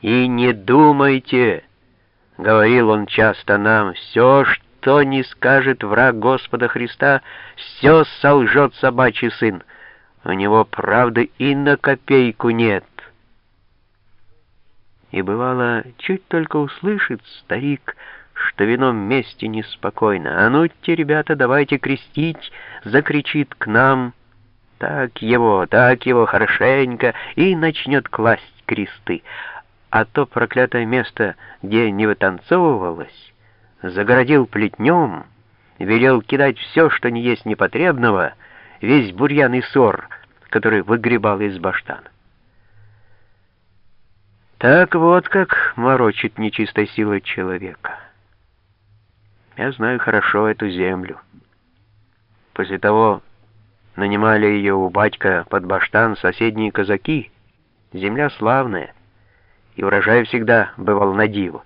«И не думайте», — говорил он часто нам, — «все, что не скажет враг Господа Христа, все солжет собачий сын. У него правды и на копейку нет». И бывало, чуть только услышит старик, что вином мести неспокойно. «А ну-те, ребята, давайте крестить!» — закричит к нам. Так его, так его хорошенько, и начнет класть кресты. А то проклятое место, где не вытанцовывалось, загородил плетнем, велел кидать все, что не есть непотребного, весь бурьян и сор, который выгребал из баштана. Так вот как морочит нечистой силой человека. Я знаю хорошо эту землю. После того нанимали ее у батька под баштан соседние казаки. Земля славная, и урожай всегда бывал на диву.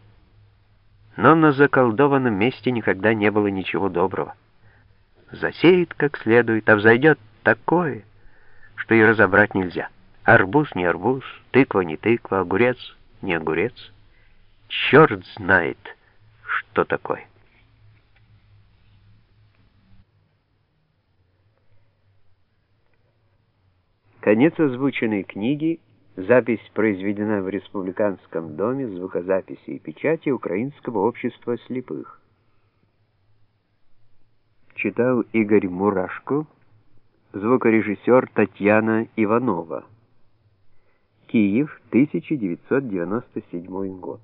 Но на заколдованном месте никогда не было ничего доброго. Засеет как следует, а взойдет такое, что и разобрать нельзя. Арбуз не арбуз, тыква не тыква, огурец не огурец. Черт знает, что такое. Конец озвученной книги. Запись произведена в Республиканском доме звукозаписи и печати Украинского общества слепых. Читал Игорь Мурашко, звукорежиссер Татьяна Иванова. Киев, 1997 год.